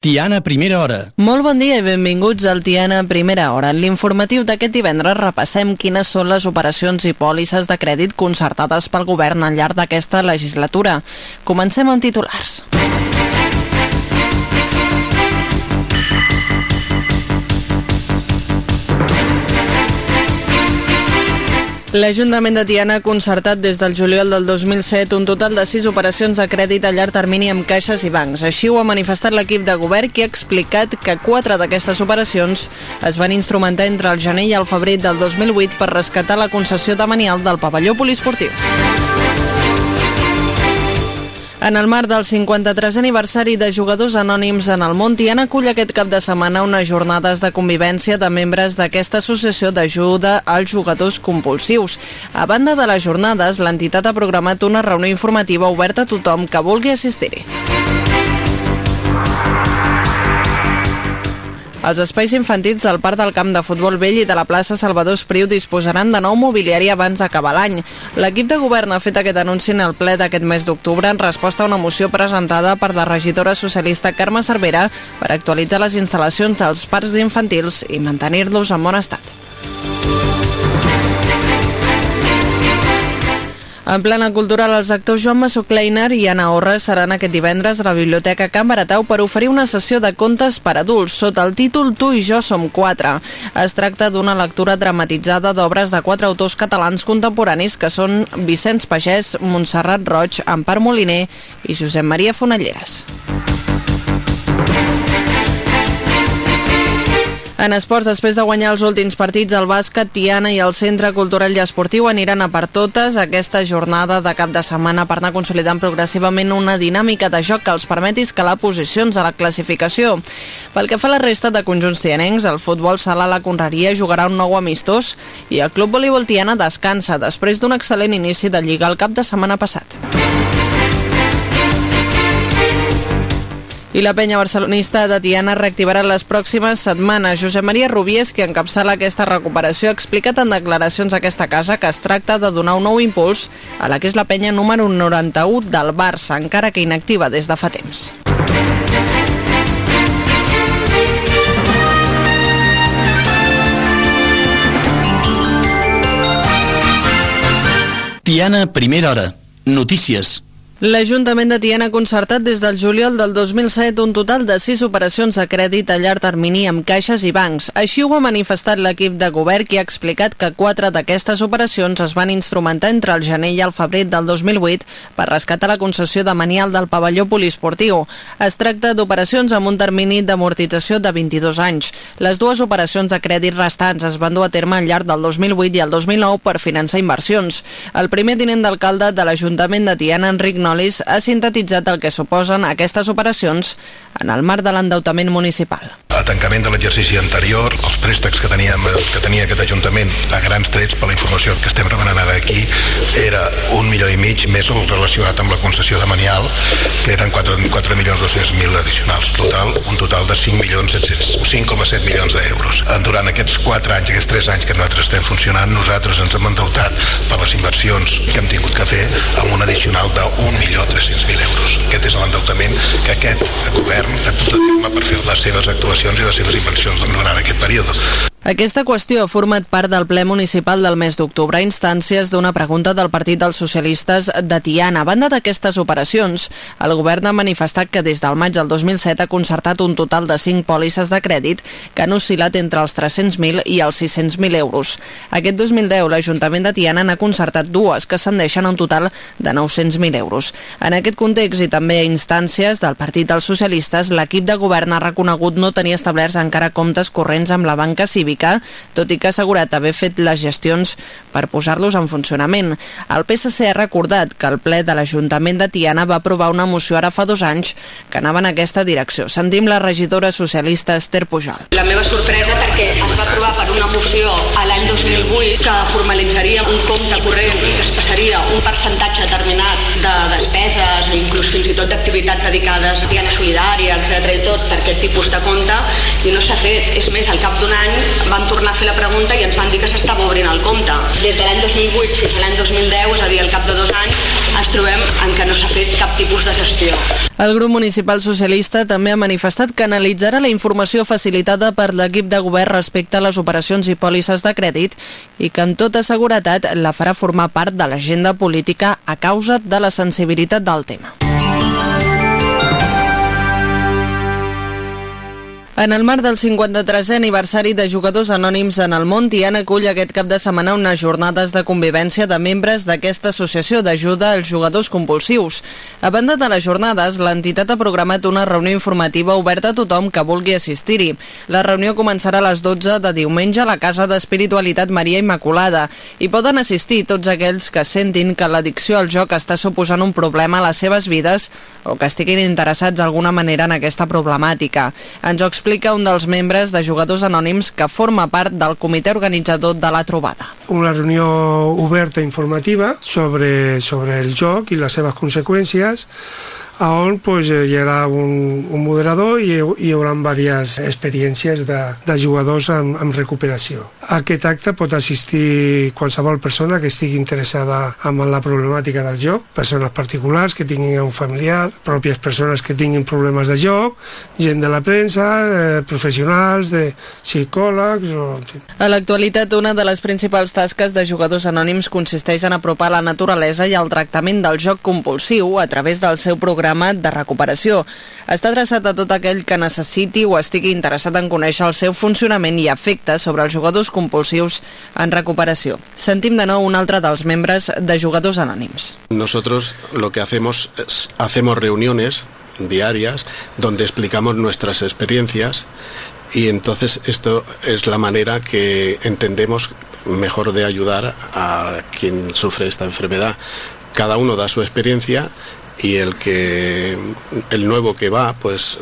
Tiana Primera Hora. Molt bon dia i benvinguts al Tiana Primera Hora. En l'informatiu d'aquest divendres repassem quines són les operacions i pòlisses de crèdit concertades pel govern al llarg d'aquesta legislatura. Comencem amb titulars. L'Ajuntament de Tiana ha concertat des del juliol del 2007 un total de 6 operacions de crèdit a llarg termini amb caixes i bancs. Així ho ha manifestat l'equip de govern que ha explicat que 4 d'aquestes operacions es van instrumentar entre el gener i el febrer del 2008 per rescatar la concessió de manial del pavelló poliesportiu. En el marc del 53 aniversari de Jugadors Anònims en el món, Tiana acull aquest cap de setmana unes jornades de convivència de membres d'aquesta associació d'ajuda als jugadors compulsius. A banda de les jornades, l'entitat ha programat una reunió informativa oberta a tothom que vulgui assistir-hi. Els espais infantils del Parc del Camp de Futbol Vell i de la plaça Salvador Espriu disposaran de nou mobiliari abans d'acabar l'any. L'equip de govern ha fet aquest anunci en el ple d'aquest mes d'octubre en resposta a una moció presentada per la regidora socialista Carme Cervera per actualitzar les instal·lacions dels parcs infantils i mantenir-los en bon estat. En plena cultural, els actors Joan Massó Kleiner i Anna Orra seran aquest divendres a la Biblioteca Can Baratau per oferir una sessió de contes per adults sota el títol Tu i jo som quatre. Es tracta d'una lectura dramatitzada d'obres de quatre autors catalans contemporanis que són Vicenç Pagès, Montserrat Roig, Ampar Moliner i Josep Maria Fonalleres. En esports, després de guanyar els últims partits, el bàsquet, Tiana i el Centre Cultural i Esportiu aniran a per totes aquesta jornada de cap de setmana per anar consolidant progressivament una dinàmica de joc que els permeti escalar posicions a la classificació. Pel que fa a la resta de conjunts tianencs, el futbol sala la Conreria jugarà un nou amistós i el Club Voleibol Tiana descansa després d'un excel·lent inici de Lliga el cap de setmana passat. I la penya barcelonista de Tiana reactivarà les pròximes setmanes. Josep Maria Rubies, que encapçala aquesta recuperació, ha explicat en declaracions a aquesta casa que es tracta de donar un nou impuls a la que és la penya número 91 del Barça, encara que inactiva des de fa temps. Tiana Primera Hora. Notícies. L'Ajuntament de Tiana ha concertat des del juliol del 2007 un total de 6 operacions de crèdit a llarg termini amb caixes i bancs. Així ho ha manifestat l'equip de govern que ha explicat que 4 d'aquestes operacions es van instrumentar entre el gener i el febrer del 2008 per rescatar la concessió de manial del pavelló poliesportiu. Es tracta d'operacions amb un termini d'amortització de 22 anys. Les dues operacions de crèdit restants es van dur a terme al llarg del 2008 i el 2009 per finançar inversions. El primer tinent d'alcalde de l'Ajuntament de Tiana, Enric Nolis, ha sintetitzat el que suposen aquestes operacions en el marc de l'endeutament municipal. A tancament de l'exercici anterior, els préstecs que, teníem, que tenia aquest Ajuntament a grans trets per la informació que estem remenant ara aquí era un milió i mig més el relacionat amb la concessió de Manial que eren 4, 4 milions 200 mil addicionals total, un total de 5 milions 5,7 milions d'euros durant aquests 4 anys, aquests 3 anys que nosaltres estem funcionant, nosaltres ens hem endeutat per les inversions que hem tingut que fer amb un addicional de 1.300.000 euros. Aquest és l'endeutament que aquest govern ha dut a terme per fer les seves actuacions i les seves inversions durant aquest període. Aquesta qüestió ha format part del ple municipal del mes d'octubre a instàncies d'una pregunta del Partit dels Socialistes de Tiana. A banda d'aquestes operacions, el govern ha manifestat que des del maig del 2007 ha concertat un total de 5 pòlisses de crèdit que han oscil·lat entre els 300.000 i els 600.000 euros. Aquest 2010 l'Ajuntament de Tiana n'ha concertat dues que s'endeixen a un total de 900.000 euros. En aquest context i també a instàncies del Partit dels Socialistes, l'equip de govern ha reconegut no tenir establerts encara comptes corrents amb la banca civil cívica, tot i que ha assegurat haver fet les gestions per posar-los en funcionament. El PSC ha recordat que el ple de l'Ajuntament de Tiana va aprovar una moció ara fa dos anys que anava en aquesta direcció. Sentim la regidora socialista Esther Pujol. La meva sorpresa perquè es va aprovar per una moció a l'any 2008 que formalitzaria un compte corrent que es passaria un percentatge determinat de despeses, fins i tot d'activitats dedicades a Tiana Solidària, etc i tot, per aquest tipus de compte, i no s'ha fet. És més, al cap d'un any van tornar a fer la pregunta i ens van dir que s'estava obrint el compte. Des de l'any 2008 fins a l'any 2010, és a dir, al cap de dos anys, ens trobem en què no s'ha fet cap tipus de gestió. El grup municipal socialista també ha manifestat que analitzarà la informació facilitada per l'equip de govern respecte a les operacions i pòlisses de crèdit i que amb tota seguretat la farà formar part de l'agenda política a causa de la sensibilitat del tema. En el marc del 53è aniversari de Jugadors Anònims en el món, Tiana acull aquest cap de setmana unes jornades de convivència de membres d'aquesta associació d'ajuda als jugadors compulsius. A banda de les jornades, l'entitat ha programat una reunió informativa oberta a tothom que vulgui assistir-hi. La reunió començarà a les 12 de diumenge a la Casa d'Espiritualitat Maria Immaculada i poden assistir tots aquells que sentin que l'addicció al joc està suposant un problema a les seves vides o que estiguin interessats d'alguna manera en aquesta problemàtica. Ens ho explica explica un dels membres de Jugadors Anònims que forma part del comitè organitzador de la trobada. Una reunió oberta informativa sobre, sobre el joc i les seves conseqüències on pues, hi haurà un, un moderador i hi haurà diverses experiències de, de jugadors en, en recuperació. A aquest acte pot assistir qualsevol persona que estigui interessada en la problemàtica del joc, persones particulars que tinguin un familiar, pròpies persones que tinguin problemes de joc, gent de la premsa, eh, professionals, de psicòlegs... O, en fi. A l'actualitat, una de les principals tasques de jugadors anònims consisteix en apropar la naturalesa i el tractament del joc compulsiu a través del seu programa programa de recuperació. Està adreçat a tot aquell que necessiti o estigui interessat en conèixer el seu funcionament i efecte sobre els jugadors compulsius en recuperació. Sentim de nou un altre dels membres de Jugadors Anònims. Nosotros lo que hacemos es hacemos reuniones diarias donde explicamos nuestras experiencias y entonces esto es la manera que entendemos mejor de ayudar a quien sufre esta enfermedad. Cada uno da su experiencia y el que el nuevo que va pues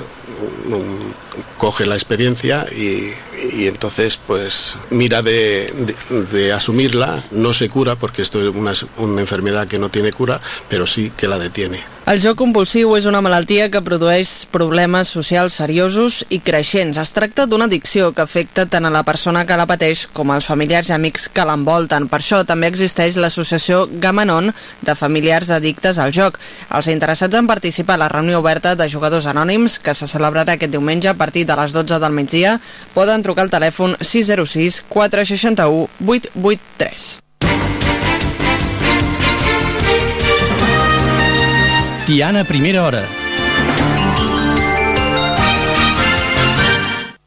coge la experiencia y, y entonces pues mira de, de, de, asumirla, no se cura porque esto es una, una enfermedad que no tiene cura, pero sí que la detiene. El joc compulsiu és una malaltia que produeix problemes socials seriosos i creixents. Es tracta d'una addicció que afecta tant a la persona que la pateix com als familiars i amics que l'envolten. Per això també existeix l'associació Gamanon de familiars addictes al joc. Els interessats en participar a la reunió oberta de jugadors anònims que se celebrarà aquest diumenge a partir de les 12 del migdia poden trucar al telèfon 606 461 883. Tiana, primera hora.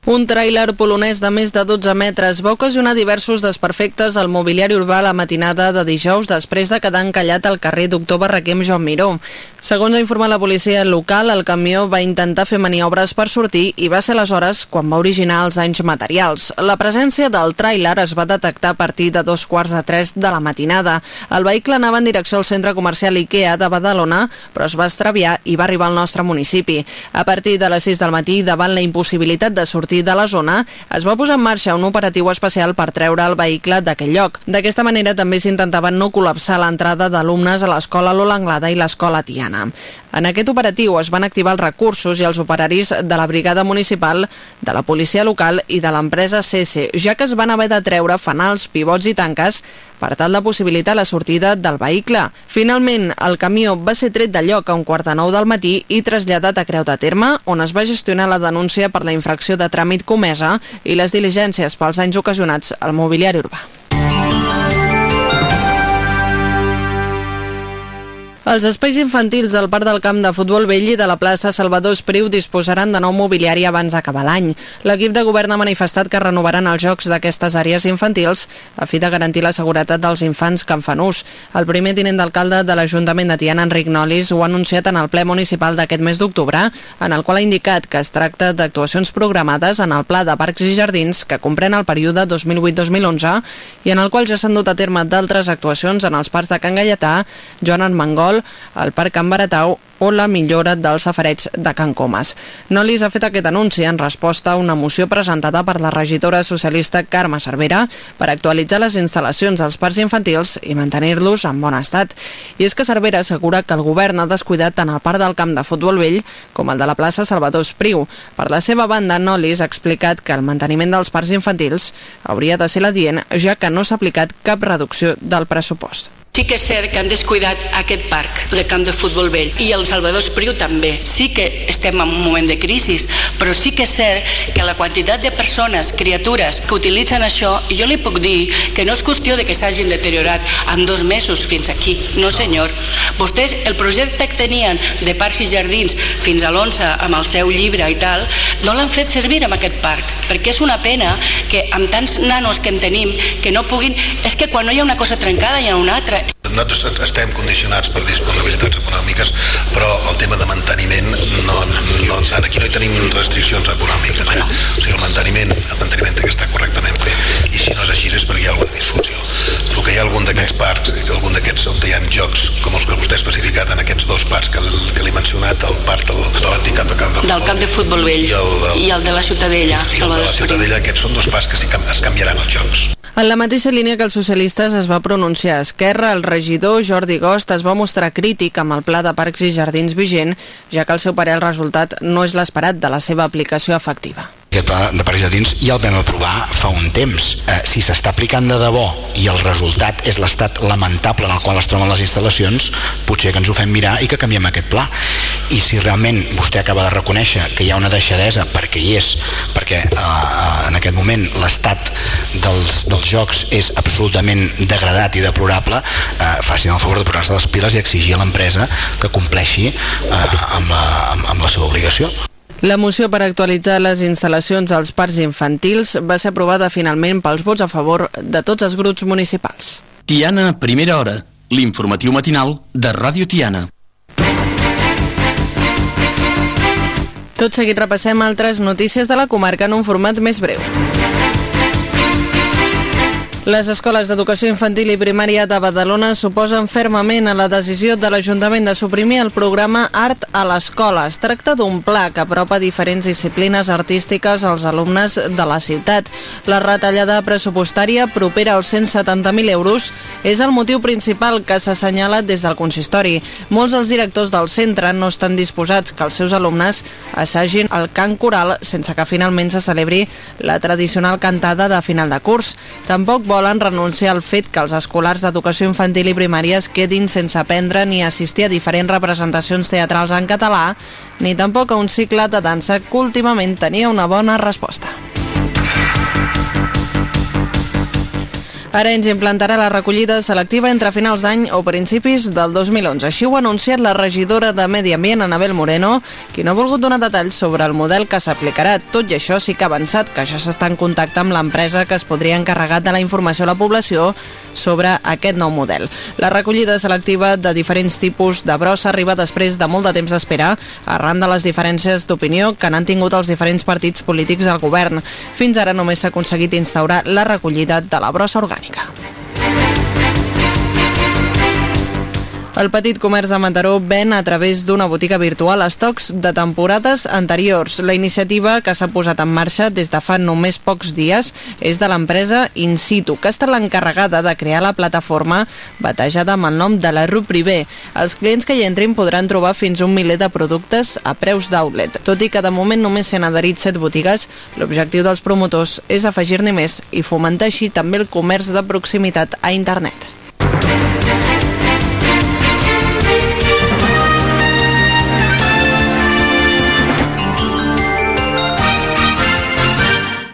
Un tràiler polonès de més de 12 metres va ocasionar diversos desperfectes al mobiliari urbà la matinada de dijous després de quedar encallat al carrer Doctor Barraquem Joan Miró. Segons ha informat la policia local, el camió va intentar fer maniobres per sortir i va ser aleshores quan va originar els anys materials. La presència del tràiler es va detectar a partir de dos quarts de tres de la matinada. El vehicle anava en direcció al centre comercial Ikea de Badalona, però es va extraviar i va arribar al nostre municipi. A partir de les 6 del matí, davant la impossibilitat de sortir sortir de la zona, es va posar en marxa un operatiu especial per treure el vehicle d'aquell lloc. D'aquesta manera també s'intentava no col·lapsar l'entrada d'alumnes a l'escola Lola Anglada i l'escola Tiana. En aquest operatiu es van activar els recursos i els operaris de la brigada municipal, de la policia local i de l'empresa CS, ja que es van haver de treure fanals, pivots i tanques per tal de possibilitar la sortida del vehicle. Finalment, el camió va ser tret de lloc a un quart de nou del matí i traslladat a Creu de Terme, on es va gestionar la denúncia per la infracció de tràmit comesa i les diligències pels anys ocasionats al mobiliari urbà. Els espais infantils del Parc del Camp de Futbol Vell i de la plaça Salvador Espriu disposaran de nou mobiliari abans d'acabar l'any. L'equip de govern ha manifestat que renovaran els jocs d'aquestes àrees infantils a fi de garantir la seguretat dels infants que en fan ús. El primer tinent d'alcalde de l'Ajuntament de Tiana, Enric Nolis, ho ha anunciat en el ple municipal d'aquest mes d'octubre, en el qual ha indicat que es tracta d'actuacions programades en el Pla de Parcs i Jardins que comprèn el període 2008-2011 i en el qual ja s'han dut a terme d'altres actuacions en els parcs de Can Galletà, Joan Armengol, Sol, al Parc Can Baratau o la millora dels safareig de Can Comas. Nolis ha fet aquest anunci en resposta a una moció presentada per la regidora socialista Carme Cervera per actualitzar les instal·lacions dels parcs infantils i mantenir-los en bon estat. I és que Cervera assegura que el govern ha descuidat tant el parc del camp de futbol vell com el de la plaça Salvador Espriu. Per la seva banda, Nolis ha explicat que el manteniment dels parcs infantils hauria de ser la dient, ja que no s'ha aplicat cap reducció del pressupost. Sí que és cert que han descuidat aquest parc de camp de futbol vell i el Salvador Espriu també. Sí que estem en un moment de crisi, però sí que és cert que la quantitat de persones, criatures que utilitzen això, jo li puc dir que no és qüestió de que s'hagin deteriorat en dos mesos fins aquí. No, senyor. Vostès el projecte que tenien de parcs i jardins fins a l'11 amb el seu llibre i tal, no l'han fet servir en aquest parc, perquè és una pena que amb tants nanos que en tenim que no puguin... És que quan no hi ha una cosa trencada hi ha una altra nosaltres estem condicionats per disponibilitats econòmiques, però el tema de manteniment, no, no, aquí no hi tenim restriccions econòmiques. Eh? O sigui, el manteniment, el manteniment té que estar correctament fet, i si no és així és perquè hi ha alguna disfunció. El que hi ha algun d'aquests parcs, algun d'aquests on hi ha jocs, com els que vostè ha especificat en aquests dos parcs que, que l'he mencionat, el parc del, de l'antic camp de camp de del camp de futbol vell i el, del, i el de la Ciutadella. I el de la Ciutadella, aquests són dos parcs que es canviaran els jocs. En la mateixa línia que els socialistes es va pronunciar Esquerra, el regidor Jordi Gost es va mostrar crític amb el pla de parcs i jardins vigent, ja que el seu parer el resultat no és l'esperat de la seva aplicació efectiva aquest pla de parcs jardins ja el vam aprovar fa un temps. Eh, si s'està aplicant de debò i el resultat és l'estat lamentable en el qual es troben les instal·lacions, potser que ens ho fem mirar i que canviem aquest pla. I si realment vostè acaba de reconèixer que hi ha una deixadesa, perquè hi és, perquè eh, eh en aquest moment l'estat dels, dels jocs és absolutament degradat i deplorable, eh, facin el favor de posar-se les piles i exigir a l'empresa que compleixi eh, amb, la, amb, amb la seva obligació. La moció per actualitzar les instal·lacions als parcs infantils va ser aprovada finalment pels vots a favor de tots els grups municipals. Tiana, primera hora. L'informatiu matinal de Ràdio Tiana. Tot seguit repassem altres notícies de la comarca en un format més breu. Les escoles d'educació infantil i primària de Badalona suposen fermament a la decisió de l'Ajuntament de suprimir el programa Art a l'escola. Es tracta d'un pla que apropa diferents disciplines artístiques als alumnes de la ciutat. La retallada pressupostària propera als 170.000 euros és el motiu principal que s'ha assenyalat des del consistori. Molts dels directors del centre no estan disposats que els seus alumnes assagin el cant coral sense que finalment se celebri la tradicional cantada de final de curs. Tampoc volen renunciar al fet que els escolars d'educació infantil i primària es quedin sense aprendre ni assistir a diferents representacions teatrals en català, ni tampoc a un cicle de dansa que últimament tenia una bona resposta. Arenys implantarà la recollida selectiva entre finals d'any o principis del 2011. Així ho ha anunciat la regidora de Medi Ambient, Anabel Moreno, qui no ha volgut donar detalls sobre el model que s'aplicarà. Tot i això sí que ha avançat que ja s'està en contacte amb l'empresa que es podria encarregar de la informació a la població sobre aquest nou model. La recollida selectiva de diferents tipus de brossa arriba després de molt de temps d'espera arran de les diferències d'opinió que han tingut els diferents partits polítics del govern. Fins ara només s'ha aconseguit instaurar la recollida de la brossa orgànica orgànica. El petit comerç de Mataró ven a través d'una botiga virtual estocs de temporades anteriors. La iniciativa, que s'ha posat en marxa des de fa només pocs dies, és de l'empresa In Situ, que estat l'encarregada de crear la plataforma batejada amb el nom de la Rue Privé. Els clients que hi entrin podran trobar fins un miler de productes a preus d'outlet. Tot i que de moment només s'han adherit set botigues, l'objectiu dels promotors és afegir-ne més i fomentar així també el comerç de proximitat a internet.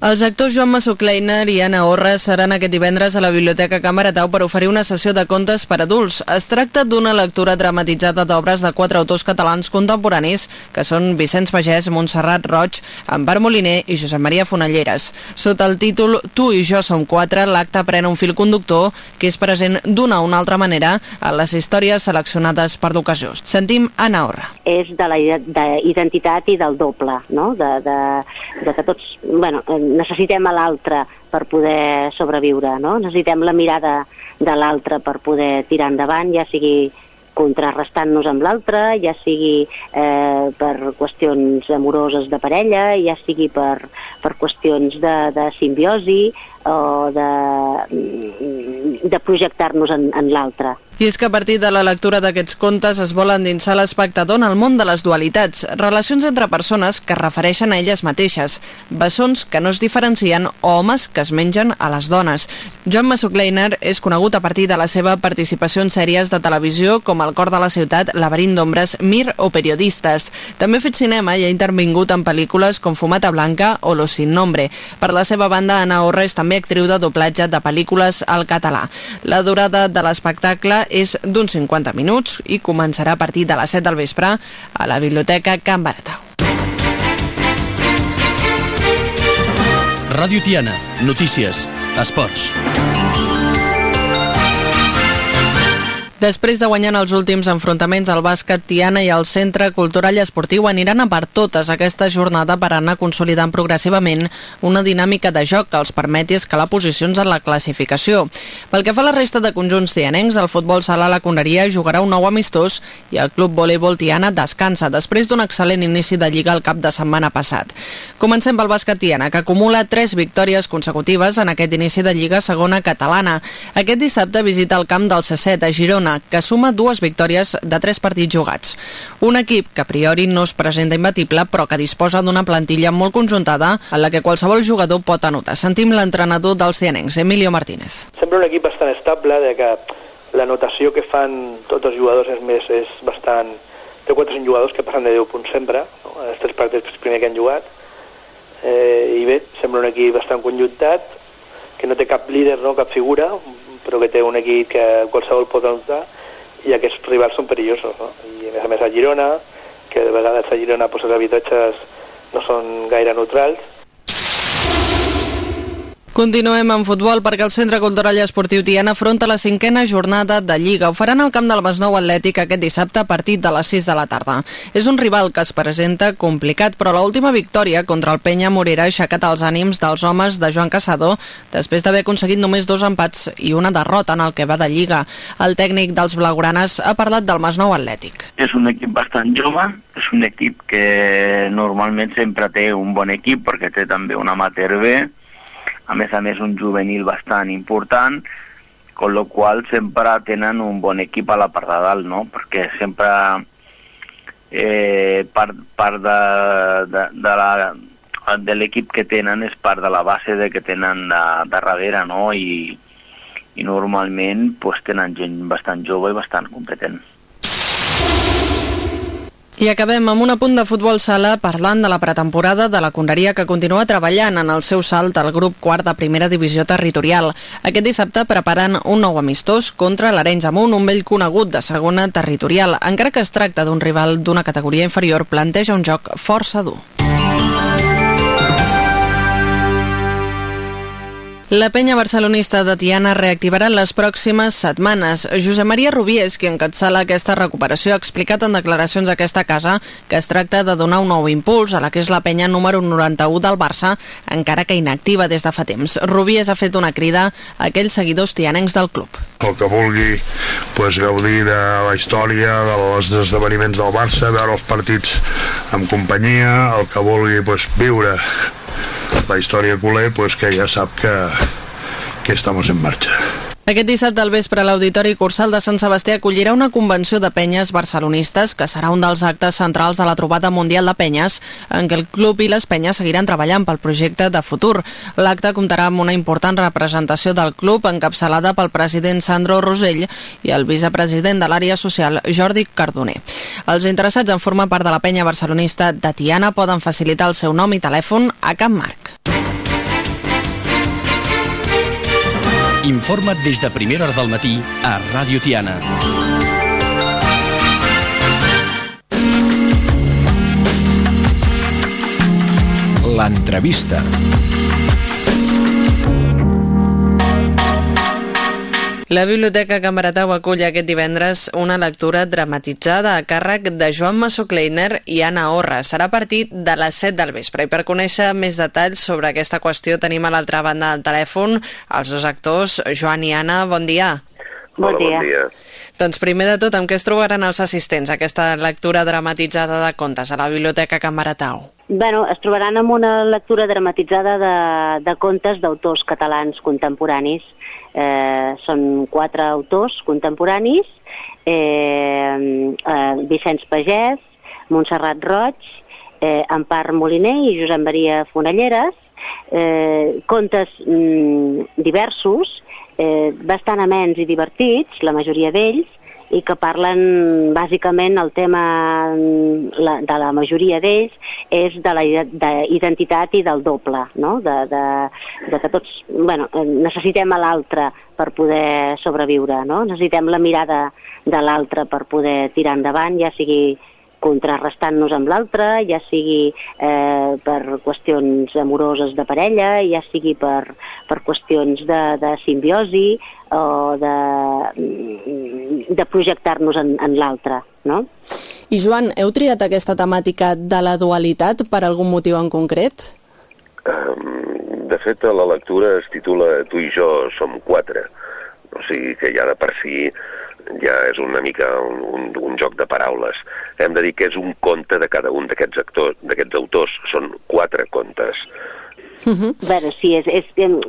Els actors Joan Massocleiner i Anna Orra seran aquest divendres a la Biblioteca Camaratau per oferir una sessió de contes per adults. Es tracta d'una lectura dramatitzada d'obres de quatre autors catalans contemporanis, que són Vicenç Pagès, Montserrat Roig, Ampar Moliner i Josep Maria Fonalleres. Sota el títol Tu i jo som quatre, l'acte pren un fil conductor que és present d'una o una altra manera a les històries seleccionades per l'ocasió. Sentim Anna Orra. És de la identitat i del doble, no? de, de, de que tots... Bueno, necessitem a l'altre per poder sobreviure, no? Necessitem la mirada de l'altre per poder tirar endavant, ja sigui contrarrestant-nos amb l'altre, ja sigui eh, per qüestions amoroses de parella, ja sigui per, per qüestions de, de simbiosi, o de, de projectar-nos en, en l'altre. I és que a partir de la lectura d'aquests contes es vol endinsar l'espectador en el món de les dualitats, relacions entre persones que es refereixen a elles mateixes, bessons que no es diferencien o homes que es mengen a les dones. Joan Massocleiner és conegut a partir de la seva participació en sèries de televisió com El cor de la ciutat, Laberint d'ombres, Mir o Periodistes. També ha fet cinema i ha intervingut en pel·lícules com Fumata Blanca o Lo sin nombre. Per la seva banda, Ana Orra és també actriu de doblatge de pel·lícules al català. La durada de l'espectacle és d'uns 50 minuts i començarà a partir de les 7 del vespre a la Biblioteca Can Baratau. Ràdio Tiana, notícies, esports. Després de guanyar els últims enfrontaments al bàsquet, Tiana i el Centre Cultural i Esportiu aniran a per totes aquesta jornada per anar consolidant progressivament una dinàmica de joc que els permeti escalar posicions en la classificació. Pel que fa a la resta de conjunts tianencs, el futbol sala la Conneria jugarà un nou amistós i el club voleibol Tiana descansa després d'un excel·lent inici de Lliga el cap de setmana passat. Comencem pel bàsquet Tiana, que acumula tres victòries consecutives en aquest inici de Lliga segona catalana. Aquest dissabte visita el camp del C7 a Girona Girona, que suma dues victòries de tres partits jugats. Un equip que a priori no es presenta imbatible, però que disposa d'una plantilla molt conjuntada en la que qualsevol jugador pot anotar. Sentim l'entrenador dels cianencs, Emilio Martínez. Sempre un equip bastant estable, de que la notació que fan tots els jugadors és més és bastant... Té 4 5 jugadors que passen de 10 punts sempre, no? els tres partits primer que han jugat, eh, i bé, sembla un equip bastant conjuntat, que no té cap líder, no, cap figura, però que té un equip que qualsevol pot anotar i aquests rivals són perillosos. No? I a més a més a Girona, que de vegades a Girona pues, els habitatges no són gaire neutrals, Continuem amb futbol perquè el Centre Cultural i Esportiu Tiana afronta la cinquena jornada de Lliga. Ho faran al camp del Masnou Atlètic aquest dissabte a partir de les 6 de la tarda. És un rival que es presenta complicat, però l'última victòria contra el Penya Morera ha aixecat els ànims dels homes de Joan Caçador després d'haver aconseguit només dos empats i una derrota en el que va de Lliga. El tècnic dels blaugranes ha parlat del Masnou Atlètic. És un equip bastant jove, és un equip que normalment sempre té un bon equip perquè té també un amateur bé, a més a més un juvenil bastant important, con lo qual sempre tenen un bon equip a la part de dalt, no? perquè sempre eh, part, part de, de, de la de l'equip que tenen és part de la base de que tenen de, de darrere, no? I, i normalment pues, tenen gent bastant jove i bastant competent. I acabem amb un apunt de futbol sala parlant de la pretemporada de la Conreria que continua treballant en el seu salt al grup quart de primera divisió territorial. Aquest dissabte preparen un nou amistós contra l'Arenys Amunt, un vell conegut de segona territorial. Encara que es tracta d'un rival d'una categoria inferior, planteja un joc força dur. La penya barcelonista de Tiana reactivarà les pròximes setmanes. Josep Maria Rubies, qui encapçala aquesta recuperació, ha explicat en declaracions a aquesta casa que es tracta de donar un nou impuls a la que és la penya número 91 del Barça, encara que inactiva des de fa temps. Rubies ha fet una crida a aquells seguidors tianencs del club. El que vulgui pues, gaudir de la història, dels esdeveniments del Barça, veure els partits amb companyia, el que vulgui pues, viure la història culer, pues que ja sap que, que estamos en marxa. Aquest dissabte al vespre l'Auditori Cursal de Sant Sebastià acollirà una convenció de penyes barcelonistes que serà un dels actes centrals de la trobada mundial de penyes en què el club i les penyes seguiran treballant pel projecte de futur. L'acte comptarà amb una important representació del club encapçalada pel president Sandro Rosell i el vicepresident de l'àrea social Jordi Cardoner. Els interessats en formar part de la penya barcelonista de Tiana poden facilitar el seu nom i telèfon a Can Marc. Informa't des de primera hora del matí a Ràdio Tiana. L'entrevista. La Biblioteca Can Baratau acull aquest divendres una lectura dramatitzada a càrrec de Joan Massocleiner i Anna Orra. Serà a partir de les 7 del vespre. I per conèixer més detalls sobre aquesta qüestió tenim a l'altra banda del telèfon els dos actors, Joan i Anna. Bon dia. Bon dia. bon dia. Doncs primer de tot, amb què es trobaran els assistents a aquesta lectura dramatitzada de contes a la Biblioteca Can Baratau? Bueno, es trobaran amb una lectura dramatitzada de, de contes d'autors catalans contemporanis. Eh, són quatre autors contemporanis, eh, eh, Vicenç Pagès, Montserrat Roig, eh, Empar Moliner i Josep Maria Fonelleres, eh, contes mm, diversos, eh, bastant amens i divertits, la majoria d'ells, i que parlen bàsicament el tema la, de la majoria d'ells és de la identitat i del doble, no? de, de, de que tots bueno, necessitem a l'altre per poder sobreviure, no? necessitem la mirada de l'altre per poder tirar endavant, ja sigui contrarrestant-nos amb l'altre, ja sigui eh, per qüestions amoroses de parella, ja sigui per, per qüestions de, de simbiosi o de, de projectar-nos en, en l'altre, no? I Joan, heu triat aquesta temàtica de la dualitat per algun motiu en concret? Um, de fet, la lectura es titula Tu i jo som quatre, o sigui que ja de per si ja és una mica un, un, un joc de paraules. Hem de dir que és un conte de cada un d'aquests actors, d'aquests autors. Són quatre contes. Uh -huh. Bé, sí, és, és,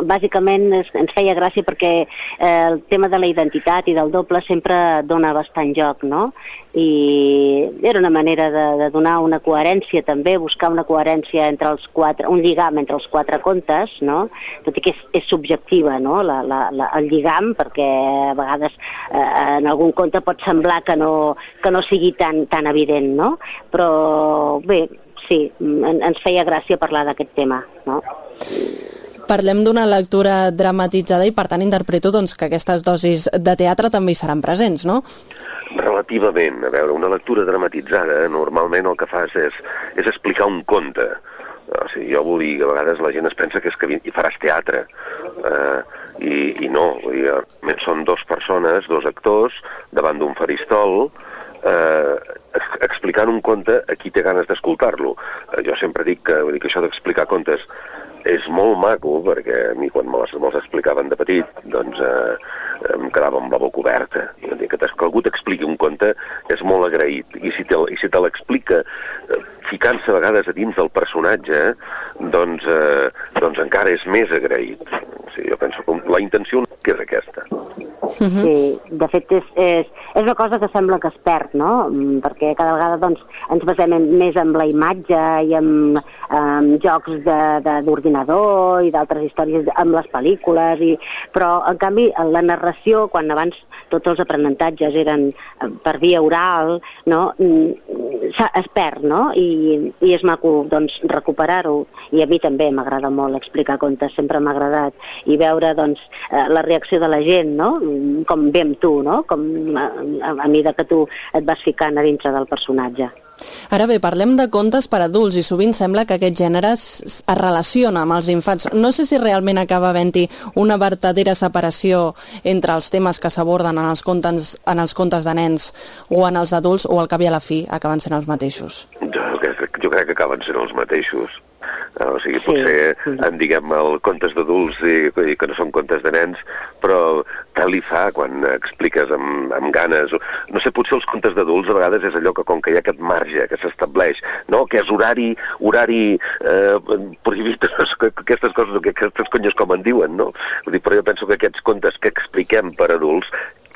bàsicament es, ens feia gràcia perquè eh, el tema de la identitat i del doble sempre dona bastant joc, no? I era una manera de, de donar una coherència també, buscar una coherència entre els quatre, un lligam entre els quatre contes, no? Tot i que és, és subjectiva, no? La, la, la, el lligam, perquè a vegades eh, en algun conte pot semblar que no, que no sigui tan, tan evident, no? Però bé, sí, en, ens feia gràcia parlar d'aquest tema, no? Parlem d'una lectura dramatitzada i per tant interpreto doncs, que aquestes dosis de teatre també hi seran presents, no? Relativament. A veure, una lectura dramatitzada normalment el que fas és, és explicar un conte. O sigui, jo vull dir que a vegades la gent es pensa que és que hi faràs teatre. Eh, i, i no, vull dir, són dos persones, dos actors, davant d'un faristol, eh, explicant un conte a qui té ganes d'escoltar-lo. Eh, jo sempre dic que, dir que això d'explicar contes és molt maco, perquè a mi quan me'ls me explicaven de petit, doncs eh, em quedava amb la boca oberta. I dir, que, que algú t'expliqui un conte és molt agraït. I si te, i si te l'explica eh, ficant-se a vegades a dins del personatge, doncs, eh, doncs encara és més agraït. Sigui, jo penso que la intenció que és aquesta. Uh -huh. Sí, de fet és, és, és una cosa que sembla que es perd, no? Mm, perquè cada vegada doncs, ens basem més en la imatge i en, en jocs d'ordinador i d'altres històries amb les pel·lícules, i, però en canvi la narració, quan abans tots els aprenentatges eren per via oral, no? Es perd, no? I, i és maco doncs, recuperar-ho. I a mi també m'agrada molt explicar contes, sempre m'ha agradat. I veure doncs, eh, la reacció de la gent, no? Com ve amb tu, no? Com a, a, a mesura que tu et vas ficant a dintre del personatge. Ara bé, parlem de contes per adults i sovint sembla que aquest gènere es, relaciona amb els infants. No sé si realment acaba havent-hi una vertadera separació entre els temes que s'aborden en, els contes, en els contes de nens o en els adults o al cap i a la fi acaben sent els mateixos. Jo, jo crec que acaben sent els mateixos. O sigui, potser sí. en diguem el contes d'adults i, i que no són contes de nens, però tal li fa quan expliques amb, amb ganes. No sé, potser els contes d'adults a vegades és allò que com que hi ha aquest marge que s'estableix, no? que és horari, horari eh, prohibit, aquestes coses, aquestes conyes com en diuen, no? Vull dir, però jo penso que aquests contes que expliquem per adults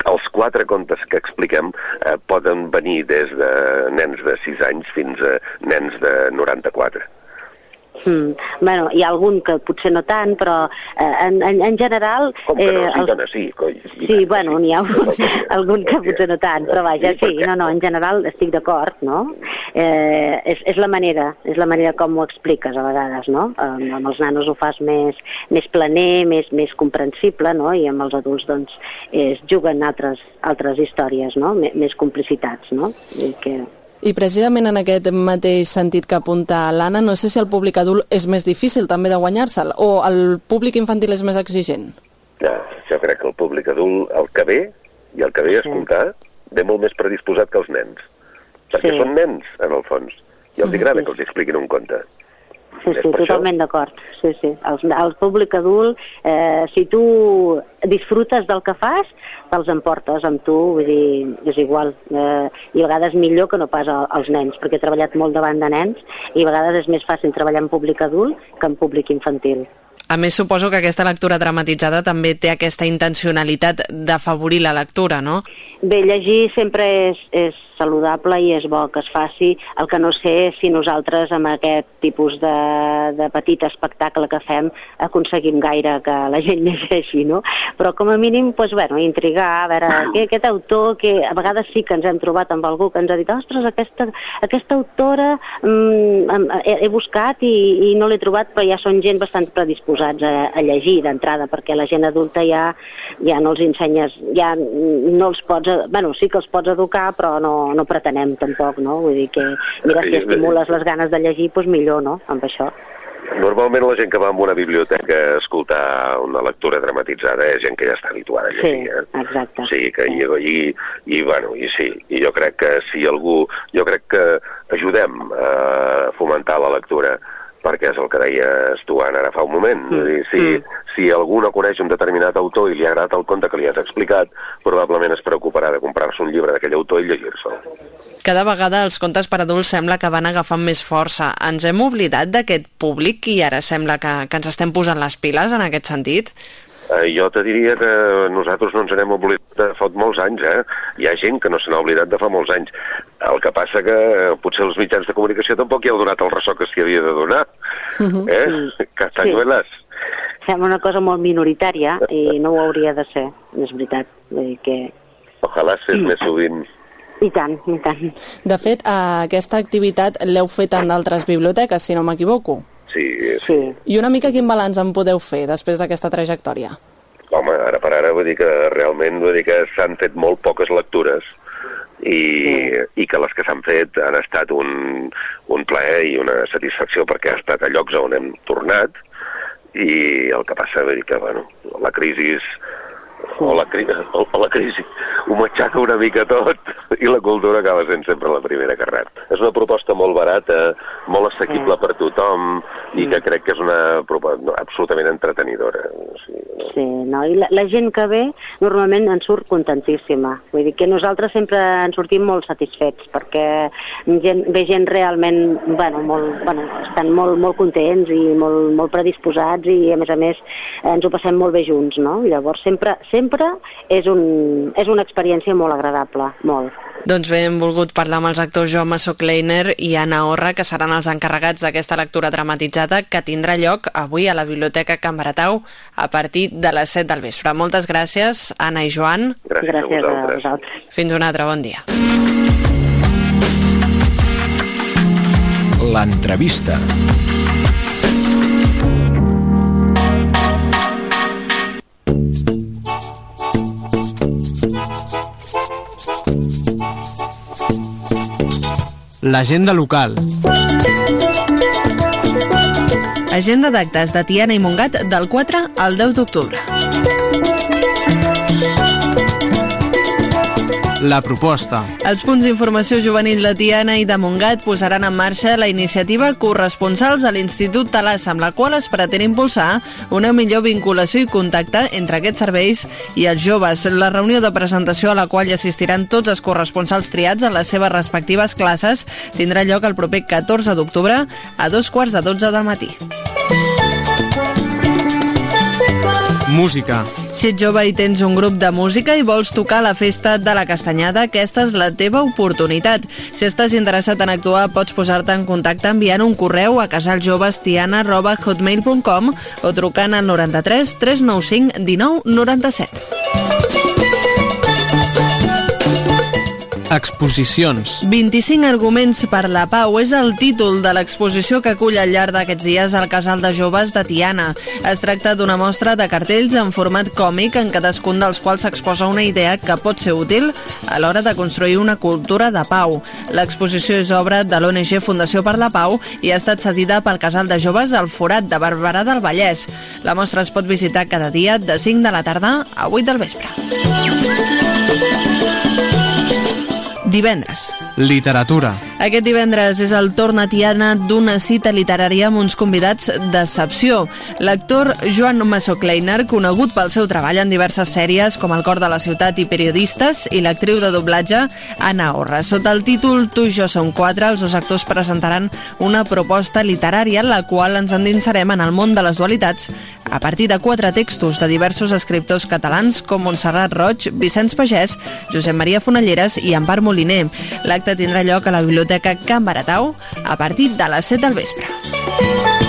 els quatre contes que expliquem eh, poden venir des de nens de 6 anys fins a nens de 94. Mm. Bueno, hi ha algun que potser no tant, però eh, en, en, en general... Com que no, eh, sí, el... dona, sí, coi. Sí, sí bueno, n'hi ha algun, algun que potser no tant, però vaja, sí, no, no, en general estic d'acord, no? Eh, és, és la manera, és la manera com ho expliques a vegades, no? Amb, amb els nanos ho fas més, més planer, més, més comprensible, no? I amb els adults, doncs, es juguen altres, altres històries, no? M més complicitats, no? I que i precisament en aquest mateix sentit que apunta l'Anna, no sé si el públic adult és més difícil també de guanyar-se'l o el públic infantil és més exigent? Ja, jo crec que el públic adult, el que ve i el que ve a escoltar, ve molt més predisposat que els nens. Perquè sí. són nens, en el fons, i els agrada que els expliquin un conte. Sí, sí totalment d'acord. Sí, sí. El, el públic adult, eh, si tu disfrutes del que fas, te'ls emportes amb tu, vull dir, és igual. Eh, I a vegades millor que no pas als nens, perquè he treballat molt davant de nens i a vegades és més fàcil treballar en públic adult que en públic infantil. A més, suposo que aquesta lectura dramatitzada també té aquesta intencionalitat d'afavorir la lectura, no? Bé, llegir sempre és, és saludable i és bo que es faci. El que no sé si nosaltres amb aquest tipus de, de petit espectacle que fem aconseguim gaire que la gent llegeixi, no? Però com a mínim, doncs, bueno, intrigar, a veure, què, aquest autor, que a vegades sí que ens hem trobat amb algú que ens ha dit ostres, aquesta, aquesta autora mm, he, he buscat i, i no l'he trobat, però ja són gent bastant predisposats a, a llegir d'entrada, perquè la gent adulta ja, ja no els ensenyes, ja no els pots, bueno, sí que els pots educar, però no, no, pretenem tampoc, no? Vull dir que, mira, si estimules les ganes de llegir, doncs millor, no?, amb això. Normalment la gent que va a una biblioteca a escoltar una lectura dramatitzada és gent que ja està habituada a llegir. Sí, eh? exacte. O sigui, que sí. i, i, i, bueno, i sí, i jo crec que si algú... Jo crec que ajudem a fomentar la lectura perquè és el que deies tu, Anna, ara fa un moment. Mm. Dir, si, mm. si algú no coneix un determinat autor i li ha agradat el conte que li has explicat, probablement es preocuparà de comprar-se un llibre d'aquell autor i llegir-se'l. Cada vegada els contes per adults sembla que van agafant més força. Ens hem oblidat d'aquest públic i ara sembla que, que ens estem posant les piles en aquest sentit? Eh, jo te diria que nosaltres no ens n'hem oblidat de fa molts anys, eh? Hi ha gent que no se n'ha oblidat de fa molts anys. El que passa que eh, potser els mitjans de comunicació tampoc hi heu donat el ressò que s'hi havia de donar. Uh -huh. Eh? Sí. Castanyueles. Sí. Sembla una cosa molt minoritària i no ho hauria de ser, és veritat. Vull dir que... Ojalà fes més sovint. I tant, i tant. De fet, aquesta activitat l'heu fet en altres biblioteques, si no m'equivoco sí, sí. I una mica quin balanç en podeu fer després d'aquesta trajectòria? Home, ara per ara vull dir que realment vull dir que s'han fet molt poques lectures i, sí. i que les que s'han fet han estat un, un plaer i una satisfacció perquè ha estat a llocs on hem tornat i el que passa dir que bueno, la crisi o la, o, o la crisi ho matxaca una mica tot i la cultura acaba sent sempre la primera que rep. És una proposta molt barata, molt assequible mm. per tothom i que crec que és una proposta no, absolutament entretenidora. O sigui, no? Sí, no? i la, la gent que ve normalment en surt contentíssima. Vull dir que nosaltres sempre en sortim molt satisfets perquè gent, ve gent realment, bueno, molt, bueno, estan molt, molt contents i molt, molt predisposats i a més a més ens ho passem molt bé junts, no? I llavors sempre, sempre és, un, és una experiència molt agradable, molt. Doncs bé, hem volgut parlar amb els actors Joan Massó Kleiner i Anna Orra, que seran els encarregats d'aquesta lectura dramatitzada que tindrà lloc avui a la Biblioteca Can Baratau a partir de les 7 del vespre. Moltes gràcies, Anna i Joan. Gràcies, gràcies a vosaltres. Fins un altre bon dia. L'entrevista. L'agenda local. Agenda d'actes de Tiana i Montgat del 4 al 10 d'octubre. La proposta. Els punts d'informació juvenil de Tiana i de Montgat posaran en marxa la iniciativa Corresponsals a l'Institut Talàs, amb la qual es pretén impulsar una millor vinculació i contacte entre aquests serveis i els joves. La reunió de presentació a la qual assistiran tots els corresponsals triats en les seves respectives classes tindrà lloc el proper 14 d'octubre a dos quarts de 12 del matí. Música. Si ets jove i tens un grup de música i vols tocar la festa de la Castanyada, aquesta és la teva oportunitat. Si estàs interessat en actuar, pots posar-te en contacte enviant un correu a casaljovestiana.hotmail.com o trucant al 93 395 19 97. Exposicions. 25 arguments per la pau és el títol de l'exposició que acull al llarg d'aquests dies al Casal de Joves de Tiana. Es tracta d'una mostra de cartells en format còmic en cadascun dels quals s'exposa una idea que pot ser útil a l'hora de construir una cultura de pau. L'exposició és obra de l'ONG Fundació per la Pau i ha estat cedida pel Casal de Joves al Forat de Barberà del Vallès. La mostra es pot visitar cada dia de 5 de la tarda a 8 del vespre. Divendres. Literatura. Aquest divendres és el torn a Tiana d'una cita literària amb uns convidats d'excepció. L'actor Joan Massó Kleiner, conegut pel seu treball en diverses sèries com El cor de la ciutat i periodistes, i l'actriu de doblatge Anna Orra. Sota el títol Tu i jo som quatre, els dos actors presentaran una proposta literària en la qual ens endinsarem en el món de les dualitats a partir de quatre textos de diversos escriptors catalans com Montserrat Roig, Vicenç Pagès, Josep Maria Fonalleres i Empar Moliner. L'acte tindrà lloc a la Biblioteca Can Baratau a partir de les 7 del vespre.